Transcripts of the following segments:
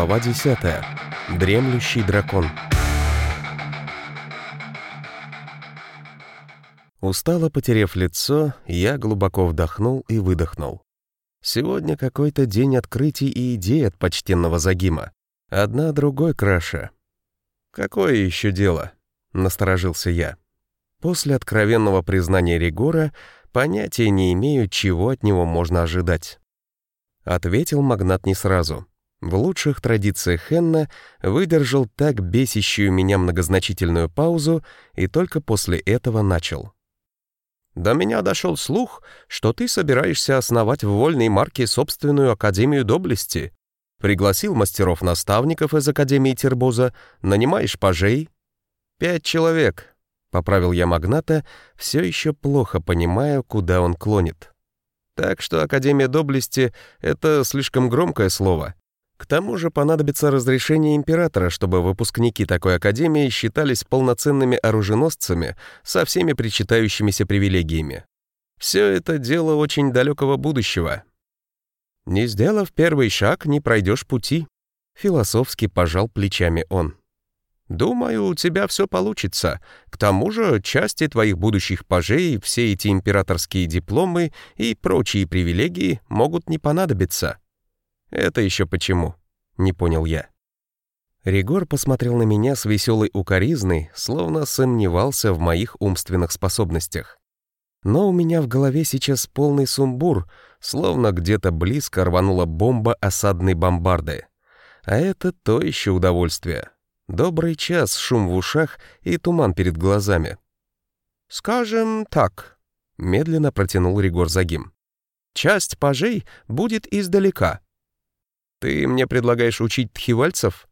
Глава 10. Дремлющий дракон. Устало потерев лицо, я глубоко вдохнул и выдохнул. Сегодня какой-то день открытий и идей от почтенного Загима. Одна другой краше. «Какое еще дело?» — насторожился я. После откровенного признания Ригора понятия не имею, чего от него можно ожидать. Ответил магнат не сразу. В лучших традициях Хенна выдержал так бесящую меня многозначительную паузу и только после этого начал. «До меня дошел слух, что ты собираешься основать в вольной марке собственную Академию Доблести. Пригласил мастеров-наставников из Академии Тербоза, нанимаешь пажей. Пять человек», — поправил я магната, все еще плохо понимая, куда он клонит. Так что Академия Доблести — это слишком громкое слово. К тому же понадобится разрешение императора, чтобы выпускники такой академии считались полноценными оруженосцами со всеми причитающимися привилегиями. Все это дело очень далекого будущего. «Не сделав первый шаг, не пройдешь пути», — философски пожал плечами он. Думаю, у тебя все получится. К тому же части твоих будущих пажей, все эти императорские дипломы и прочие привилегии могут не понадобиться. Это еще почему? Не понял я. Ригор посмотрел на меня с веселой укоризной, словно сомневался в моих умственных способностях. Но у меня в голове сейчас полный сумбур, словно где-то близко рванула бомба осадной бомбарды. А это то еще удовольствие. Добрый час, шум в ушах и туман перед глазами. «Скажем так», — медленно протянул Ригор Загим. «Часть пажей будет издалека». «Ты мне предлагаешь учить тхивальцев?»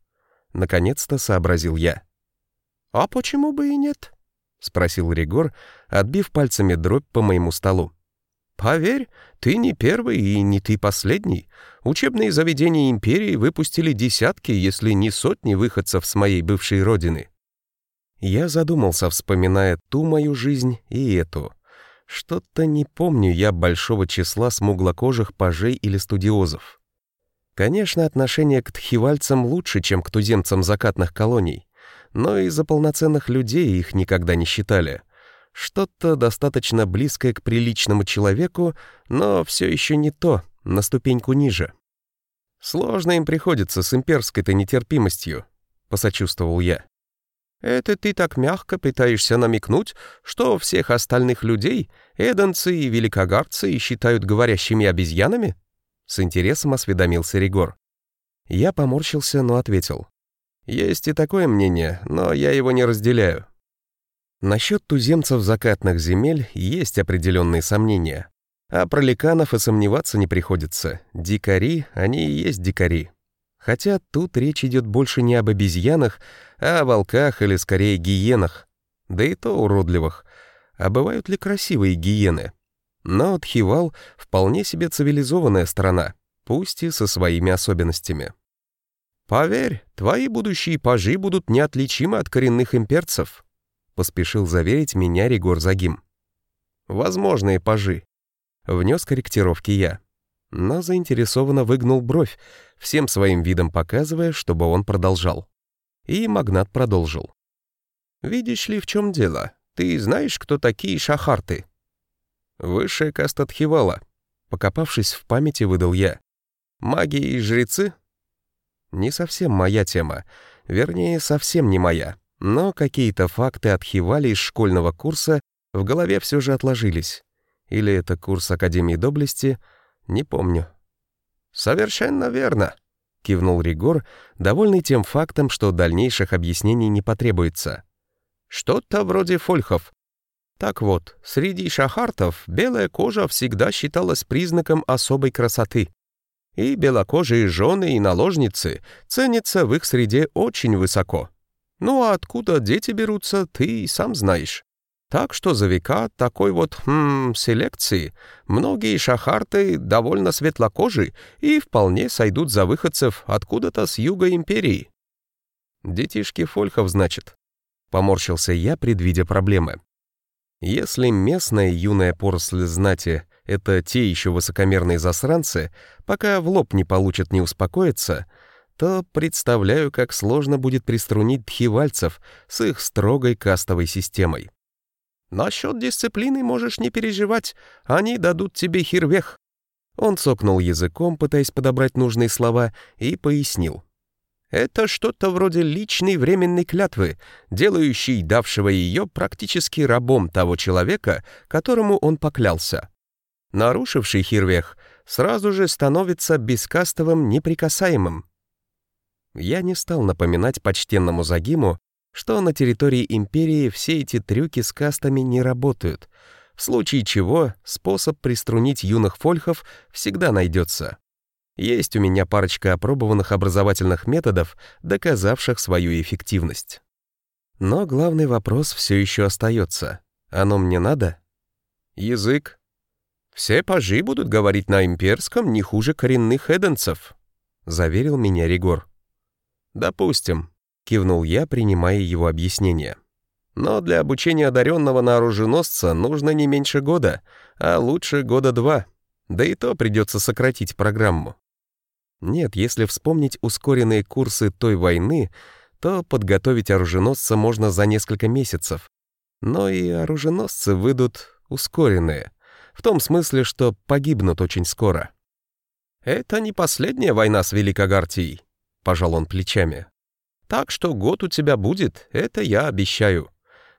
Наконец-то сообразил я. «А почему бы и нет?» — спросил Ригор, отбив пальцами дробь по моему столу. Поверь, ты не первый и не ты последний. Учебные заведения империи выпустили десятки, если не сотни выходцев с моей бывшей родины. Я задумался, вспоминая ту мою жизнь и эту. Что-то не помню я большого числа смуглокожих пажей или студиозов. Конечно, отношение к тхивальцам лучше, чем к туземцам закатных колоний, но и за полноценных людей их никогда не считали — что-то достаточно близкое к приличному человеку, но все еще не то, на ступеньку ниже. Сложно им приходится с имперской-то нетерпимостью, посочувствовал я. Это ты так мягко пытаешься намекнуть, что всех остальных людей эденцы и великогарцы считают говорящими обезьянами? С интересом осведомился Ригор. Я поморщился, но ответил. Есть и такое мнение, но я его не разделяю. Насчет туземцев закатных земель есть определенные сомнения. А про ликанов и сомневаться не приходится. Дикари, они и есть дикари. Хотя тут речь идет больше не об обезьянах, а о волках или скорее гиенах. Да и то уродливых. А бывают ли красивые гиены? Но Тхивал — вполне себе цивилизованная страна, пусть и со своими особенностями. «Поверь, твои будущие пажи будут неотличимы от коренных имперцев», поспешил заверить меня Ригор Загим. «Возможные пажи», — внес корректировки я, но заинтересованно выгнул бровь, всем своим видом показывая, чтобы он продолжал. И магнат продолжил. «Видишь ли, в чем дело? Ты знаешь, кто такие шахарты?» «Высшая каста Тхивала», — покопавшись в памяти, выдал я. «Маги и жрецы?» «Не совсем моя тема. Вернее, совсем не моя. Но какие-то факты от из школьного курса в голове все же отложились. Или это курс Академии Доблести, не помню. «Совершенно верно», — кивнул Ригор, довольный тем фактом, что дальнейших объяснений не потребуется. «Что-то вроде фольхов. Так вот, среди шахартов белая кожа всегда считалась признаком особой красоты. И белокожие жены и наложницы ценятся в их среде очень высоко. Ну а откуда дети берутся, ты и сам знаешь. Так что за века такой вот хм, селекции многие шахарты довольно светлокожи и вполне сойдут за выходцев откуда-то с юга империи. «Детишки фольхов, значит?» — поморщился я, предвидя проблемы. Если местная юная поросль знати — это те еще высокомерные засранцы, пока в лоб не получат не успокоиться — то представляю, как сложно будет приструнить тхивальцев с их строгой кастовой системой. «Насчет дисциплины можешь не переживать, они дадут тебе хирвех». Он цокнул языком, пытаясь подобрать нужные слова, и пояснил. «Это что-то вроде личной временной клятвы, делающей давшего ее практически рабом того человека, которому он поклялся. Нарушивший хирвех сразу же становится бескастовым неприкасаемым. Я не стал напоминать почтенному Загиму, что на территории империи все эти трюки с кастами не работают, в случае чего способ приструнить юных фольхов всегда найдется. Есть у меня парочка опробованных образовательных методов, доказавших свою эффективность. Но главный вопрос все еще остается. Оно мне надо? Язык. Все пажи будут говорить на имперском не хуже коренных эденцев, заверил меня Ригор. Допустим, кивнул я, принимая его объяснение. Но для обучения одаренного на оруженосца нужно не меньше года, а лучше года два. Да и то придется сократить программу. Нет, если вспомнить ускоренные курсы той войны, то подготовить оруженосца можно за несколько месяцев. Но и оруженосцы выйдут ускоренные, в том смысле, что погибнут очень скоро. «Это не последняя война с Великогартией», — пожал он плечами. Так что год у тебя будет, это я обещаю.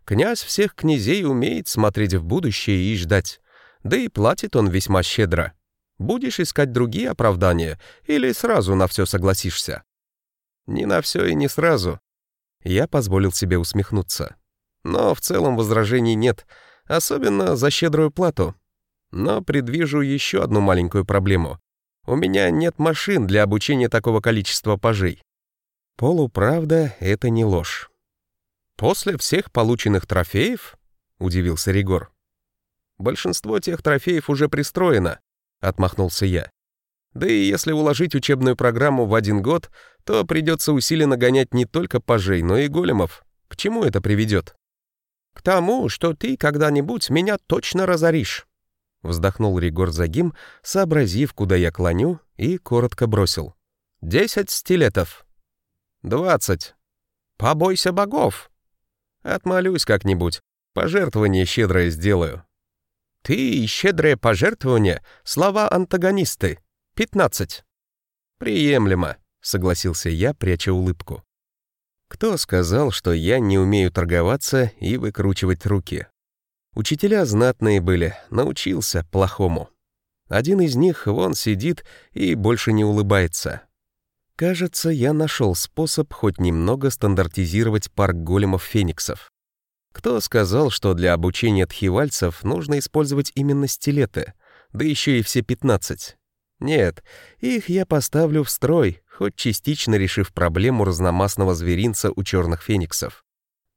Князь всех князей умеет смотреть в будущее и ждать. Да и платит он весьма щедро. Будешь искать другие оправдания или сразу на все согласишься? Не на все и не сразу. Я позволил себе усмехнуться. Но в целом возражений нет, особенно за щедрую плату. Но предвижу еще одну маленькую проблему. У меня нет машин для обучения такого количества пажей. Полуправда — это не ложь. «После всех полученных трофеев?» — удивился Ригор. «Большинство тех трофеев уже пристроено», — отмахнулся я. «Да и если уложить учебную программу в один год, то придется усиленно гонять не только пажей, но и големов. К чему это приведет?» «К тому, что ты когда-нибудь меня точно разоришь», — вздохнул Ригор Загим, сообразив, куда я клоню, и коротко бросил. «Десять стилетов». «Двадцать». «Побойся богов». «Отмолюсь как-нибудь. Пожертвование щедрое сделаю». «Ты и щедрое пожертвование — слова-антагонисты. Пятнадцать». «Приемлемо», — согласился я, пряча улыбку. Кто сказал, что я не умею торговаться и выкручивать руки? Учителя знатные были, научился плохому. Один из них вон сидит и больше не улыбается. Кажется, я нашел способ хоть немного стандартизировать парк големов-фениксов. Кто сказал, что для обучения тхивальцев нужно использовать именно стилеты, да еще и все 15? Нет, их я поставлю в строй, хоть частично решив проблему разномастного зверинца у черных фениксов.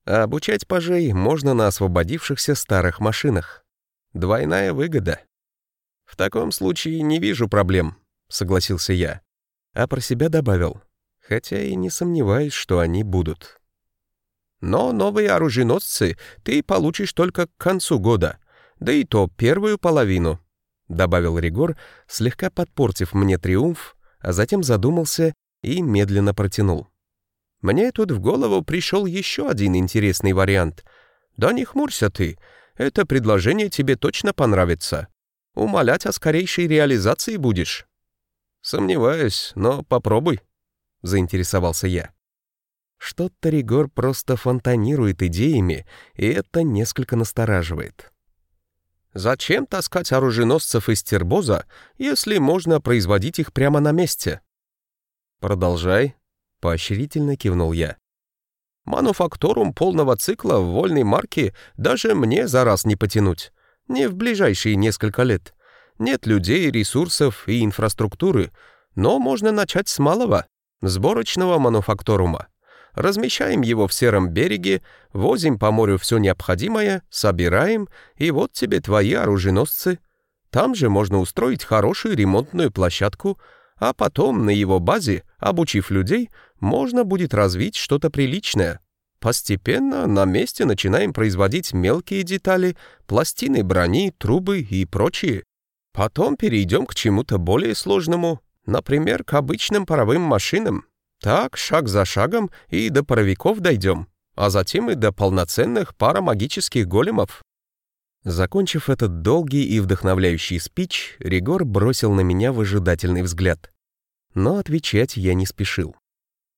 А обучать пажей можно на освободившихся старых машинах. Двойная выгода. В таком случае не вижу проблем, согласился я а про себя добавил, хотя и не сомневаюсь, что они будут. Но новые оруженосцы ты получишь только к концу года, да и то первую половину, добавил Ригор, слегка подпортив мне триумф, а затем задумался и медленно протянул. Мне тут в голову пришел еще один интересный вариант. Да не хмурься ты, это предложение тебе точно понравится. Умолять о скорейшей реализации будешь. «Сомневаюсь, но попробуй», — заинтересовался я. Что-то Ригор просто фонтанирует идеями, и это несколько настораживает. «Зачем таскать оруженосцев из тербоза, если можно производить их прямо на месте?» «Продолжай», — поощрительно кивнул я. «Мануфакторум полного цикла в вольной марке даже мне за раз не потянуть. Не в ближайшие несколько лет. Нет людей, ресурсов и инфраструктуры, но можно начать с малого, сборочного мануфакторума. Размещаем его в сером береге, возим по морю все необходимое, собираем, и вот тебе твои оруженосцы. Там же можно устроить хорошую ремонтную площадку, а потом на его базе, обучив людей, можно будет развить что-то приличное. Постепенно на месте начинаем производить мелкие детали, пластины брони, трубы и прочее. Потом перейдем к чему-то более сложному, например, к обычным паровым машинам. Так, шаг за шагом и до паровиков дойдем, а затем и до полноценных парамагических големов». Закончив этот долгий и вдохновляющий спич, Ригор бросил на меня выжидательный взгляд. Но отвечать я не спешил.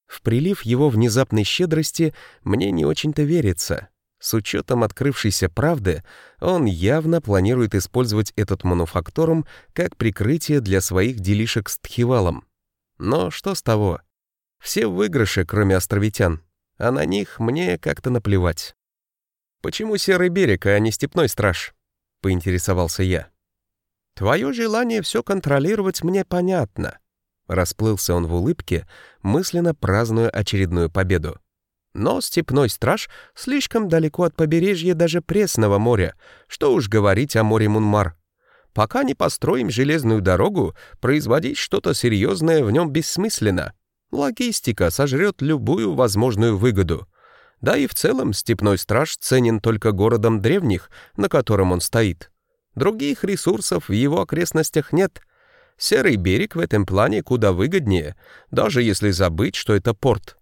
В прилив его внезапной щедрости мне не очень-то верится. С учетом открывшейся правды, он явно планирует использовать этот мануфакторум как прикрытие для своих делишек с Тхивалом. Но что с того? Все выигрыши, кроме островитян, а на них мне как-то наплевать. «Почему Серый берег, а не Степной страж?» — поинтересовался я. «Твое желание все контролировать мне понятно», — расплылся он в улыбке, мысленно празднуя очередную победу. «Но Степной страж слишком далеко от побережья даже Пресного моря, что уж говорить о море Мунмар. Пока не построим железную дорогу, производить что-то серьезное в нем бессмысленно. Логистика сожрет любую возможную выгоду. Да и в целом степной страж ценен только городом древних, на котором он стоит. Других ресурсов в его окрестностях нет. Серый берег в этом плане куда выгоднее, даже если забыть, что это порт.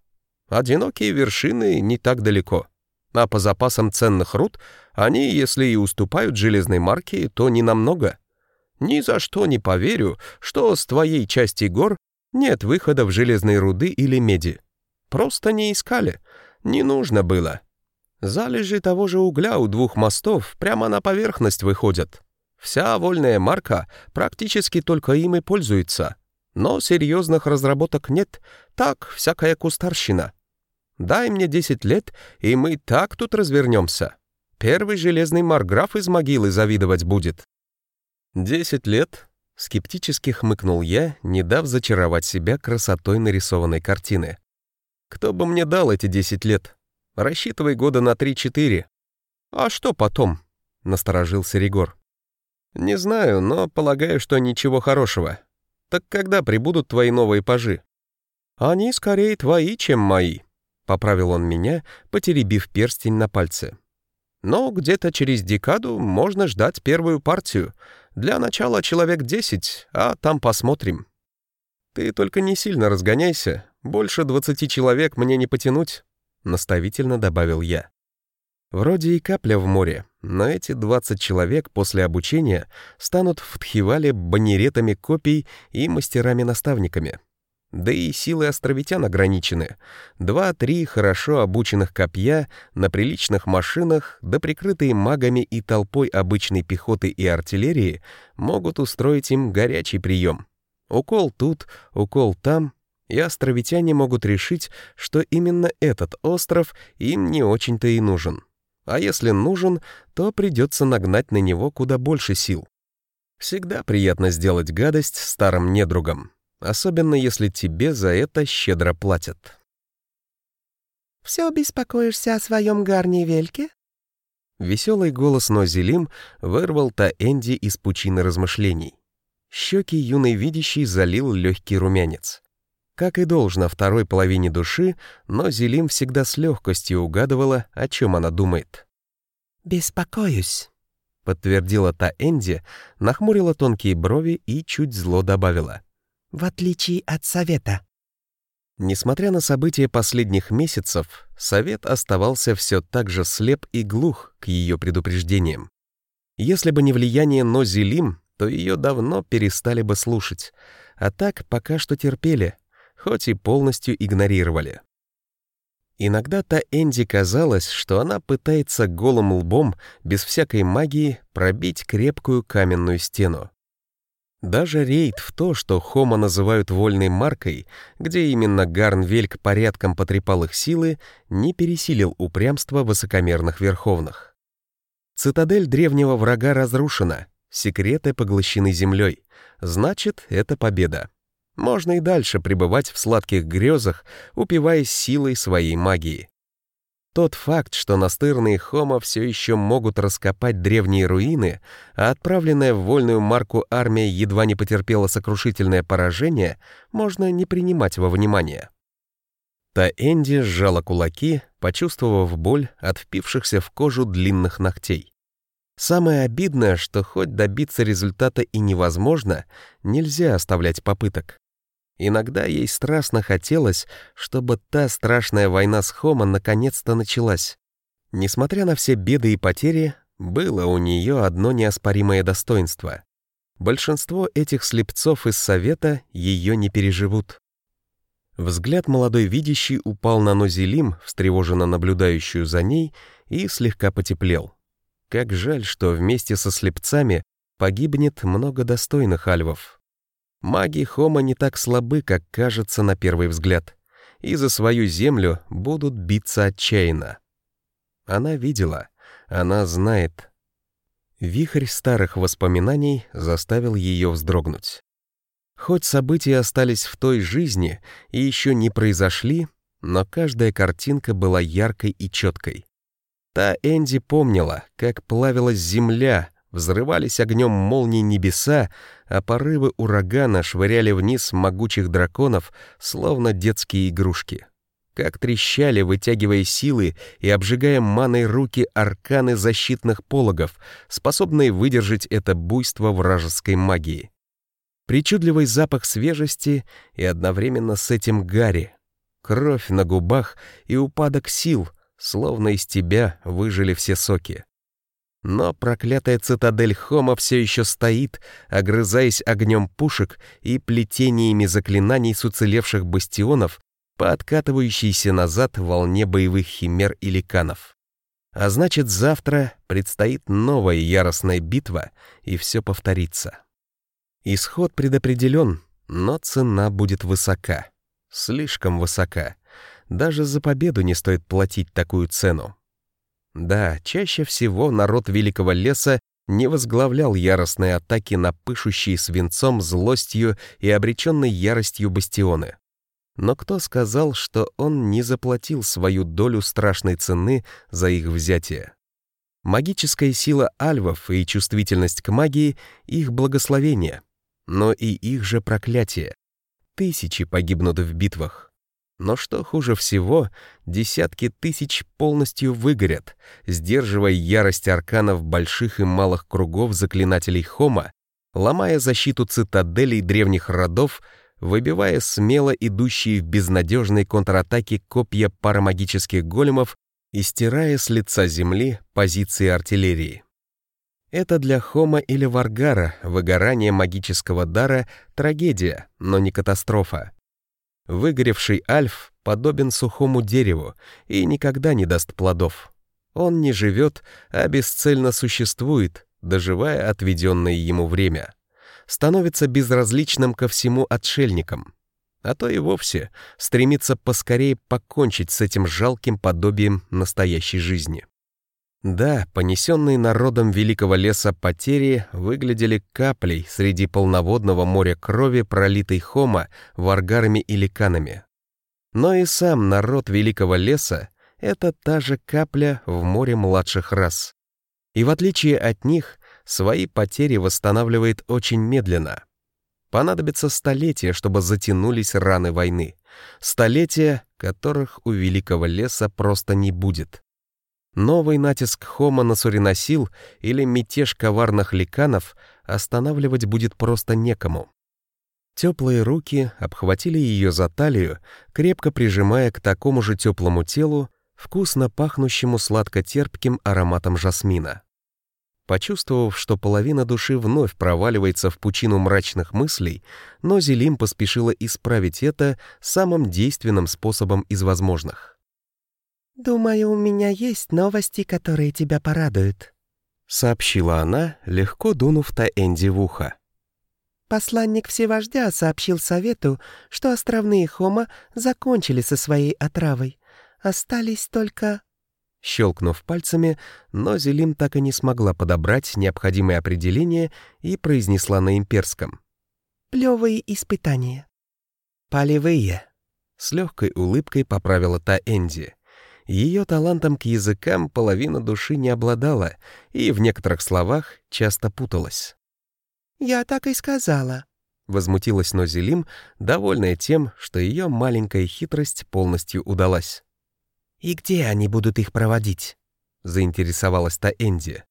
Одинокие вершины не так далеко. А по запасам ценных руд они, если и уступают железной марке, то не намного. Ни за что не поверю, что с твоей части гор нет выхода в железные руды или меди. Просто не искали. Не нужно было. Залежи того же угля у двух мостов прямо на поверхность выходят. Вся вольная марка практически только им и пользуется. Но серьезных разработок нет, так, всякая кустарщина. Дай мне 10 лет, и мы так тут развернемся. Первый железный марграф из могилы завидовать будет. «Десять лет?» — скептически хмыкнул я, не дав зачаровать себя красотой нарисованной картины. «Кто бы мне дал эти десять лет? Рассчитывай года на три-четыре». «А что потом?» — насторожился Ригор. «Не знаю, но полагаю, что ничего хорошего. Так когда прибудут твои новые пажи?» «Они скорее твои, чем мои», — поправил он меня, потеребив перстень на пальце. «Но где-то через декаду можно ждать первую партию, для начала человек десять, а там посмотрим. Ты только не сильно разгоняйся, больше двадцати человек мне не потянуть, наставительно добавил я. Вроде и капля в море, но эти двадцать человек после обучения станут в Тхивале банеретами копий и мастерами-наставниками. Да и силы островитян ограничены. Два-три хорошо обученных копья на приличных машинах, да прикрытые магами и толпой обычной пехоты и артиллерии, могут устроить им горячий прием. Укол тут, укол там, и островитяне могут решить, что именно этот остров им не очень-то и нужен. А если нужен, то придется нагнать на него куда больше сил. Всегда приятно сделать гадость старым недругам особенно если тебе за это щедро платят. «Все беспокоишься о своем гарне Вельке?» Веселый голос Нозелим вырвал Та Энди из пучины размышлений. Щеки юной видящей залил легкий румянец. Как и должно второй половине души, но Зелим всегда с легкостью угадывала, о чем она думает. «Беспокоюсь», — подтвердила Та Энди, нахмурила тонкие брови и чуть зло добавила в отличие от Совета. Несмотря на события последних месяцев, Совет оставался все так же слеп и глух к ее предупреждениям. Если бы не влияние Нозилим, то ее давно перестали бы слушать, а так пока что терпели, хоть и полностью игнорировали. Иногда-то Энди казалось, что она пытается голым лбом, без всякой магии, пробить крепкую каменную стену. Даже рейд в то, что Хома называют вольной маркой, где именно Гарнвельк порядком потрепал их силы, не пересилил упрямство высокомерных верховных. Цитадель древнего врага разрушена, секреты поглощены землей, значит, это победа. Можно и дальше пребывать в сладких грезах, упиваясь силой своей магии. Тот факт, что настырные хомо все еще могут раскопать древние руины, а отправленная в вольную марку армия едва не потерпела сокрушительное поражение, можно не принимать во внимание. Та Энди сжала кулаки, почувствовав боль от впившихся в кожу длинных ногтей. Самое обидное, что хоть добиться результата и невозможно, нельзя оставлять попыток. Иногда ей страстно хотелось, чтобы та страшная война с Хома наконец-то началась. Несмотря на все беды и потери, было у нее одно неоспоримое достоинство. Большинство этих слепцов из Совета ее не переживут. Взгляд молодой видящий упал на Нозелим, встревоженно наблюдающую за ней, и слегка потеплел. Как жаль, что вместе со слепцами погибнет много достойных альвов. Маги Хома не так слабы, как кажется на первый взгляд, и за свою землю будут биться отчаянно. Она видела, она знает. Вихрь старых воспоминаний заставил ее вздрогнуть. Хоть события остались в той жизни и еще не произошли, но каждая картинка была яркой и четкой. Та Энди помнила, как плавилась земля, взрывались огнем молний небеса, а порывы урагана швыряли вниз могучих драконов, словно детские игрушки как трещали, вытягивая силы и обжигая маной руки арканы защитных пологов, способные выдержать это буйство вражеской магии. Причудливый запах свежести и одновременно с этим гари. Кровь на губах и упадок сил, словно из тебя выжили все соки. Но проклятая цитадель Хома все еще стоит, огрызаясь огнем пушек и плетениями заклинаний с уцелевших бастионов, по откатывающейся назад волне боевых химер и ликанов. А значит, завтра предстоит новая яростная битва, и все повторится. Исход предопределен, но цена будет высока. Слишком высока. Даже за победу не стоит платить такую цену. Да, чаще всего народ Великого Леса не возглавлял яростные атаки на пышущие свинцом, злостью и обреченной яростью бастионы. Но кто сказал, что он не заплатил свою долю страшной цены за их взятие? Магическая сила альвов и чувствительность к магии — их благословение, но и их же проклятие. Тысячи погибнут в битвах. Но что хуже всего, десятки тысяч полностью выгорят, сдерживая ярость арканов больших и малых кругов заклинателей Хома, ломая защиту цитаделей древних родов — выбивая смело идущие в безнадежной контратаке копья парамагических големов и стирая с лица земли позиции артиллерии. Это для Хома или Варгара выгорание магического дара — трагедия, но не катастрофа. Выгоревший альф подобен сухому дереву и никогда не даст плодов. Он не живет, а бесцельно существует, доживая отведенное ему время становится безразличным ко всему отшельникам, а то и вовсе стремится поскорее покончить с этим жалким подобием настоящей жизни. Да, понесенные народом Великого Леса потери выглядели каплей среди полноводного моря крови, пролитой Хома, варгарами и ликанами. Но и сам народ Великого Леса — это та же капля в море младших рас. И в отличие от них, свои потери восстанавливает очень медленно. Понадобится столетия, чтобы затянулись раны войны. Столетия, которых у Великого Леса просто не будет. Новый натиск Хома на Суриносил или мятеж коварных ликанов останавливать будет просто некому. Теплые руки обхватили ее за талию, крепко прижимая к такому же теплому телу, вкусно пахнущему сладко-терпким ароматом жасмина. Почувствовав, что половина души вновь проваливается в пучину мрачных мыслей, но Зелим поспешила исправить это самым действенным способом из возможных. «Думаю, у меня есть новости, которые тебя порадуют», — сообщила она, легко дунув Таэнди в ухо. Посланник Всевождя сообщил Совету, что островные Хома закончили со своей отравой. Остались только Щелкнув пальцами, но Зелим так и не смогла подобрать необходимое определение и произнесла на имперском. «Плевые испытания». «Полевые», — с легкой улыбкой поправила та Энди. Ее талантом к языкам половина души не обладала и в некоторых словах часто путалась. «Я так и сказала», — возмутилась Нозелим, довольная тем, что ее маленькая хитрость полностью удалась. «И где они будут их проводить?» — заинтересовалась та Энди.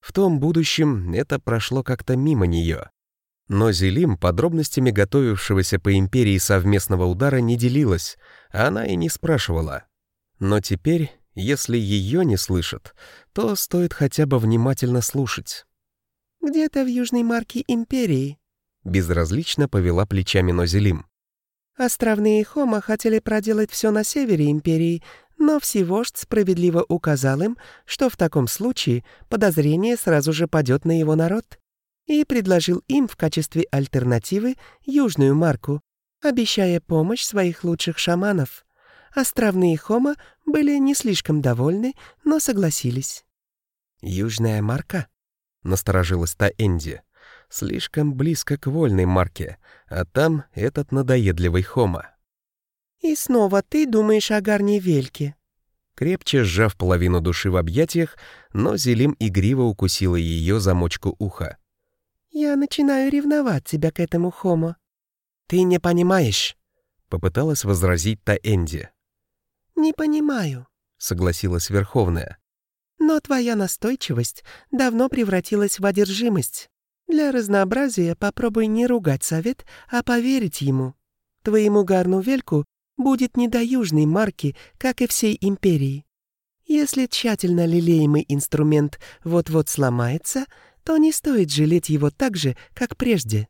В том будущем это прошло как-то мимо нее. Но Зелим подробностями готовившегося по империи совместного удара не делилась, а она и не спрашивала. Но теперь, если ее не слышат, то стоит хотя бы внимательно слушать. «Где-то в Южной Марке Империи», — безразлично повела плечами Нозелим. «Островные Хома хотели проделать все на севере Империи, но Всевождь справедливо указал им, что в таком случае подозрение сразу же падет на его народ, и предложил им в качестве альтернативы Южную Марку, обещая помощь своих лучших шаманов. Островные Хома были не слишком довольны, но согласились. «Южная Марка?» — насторожилась та Энди. «Слишком близко к вольной марке, а там этот надоедливый Хома». «И снова ты думаешь о Гарне Вельке?» Крепче сжав половину души в объятиях, но Зелим игриво укусила ее замочку уха. «Я начинаю ревновать тебя к этому Хомо». «Ты не понимаешь», — попыталась возразить та Энди. «Не понимаю», — согласилась Верховная. «Но твоя настойчивость давно превратилась в одержимость. Для разнообразия попробуй не ругать совет, а поверить ему. Твоему Гарну Вельку будет не до южной марки, как и всей империи. Если тщательно лелеемый инструмент вот-вот сломается, то не стоит жалеть его так же, как прежде.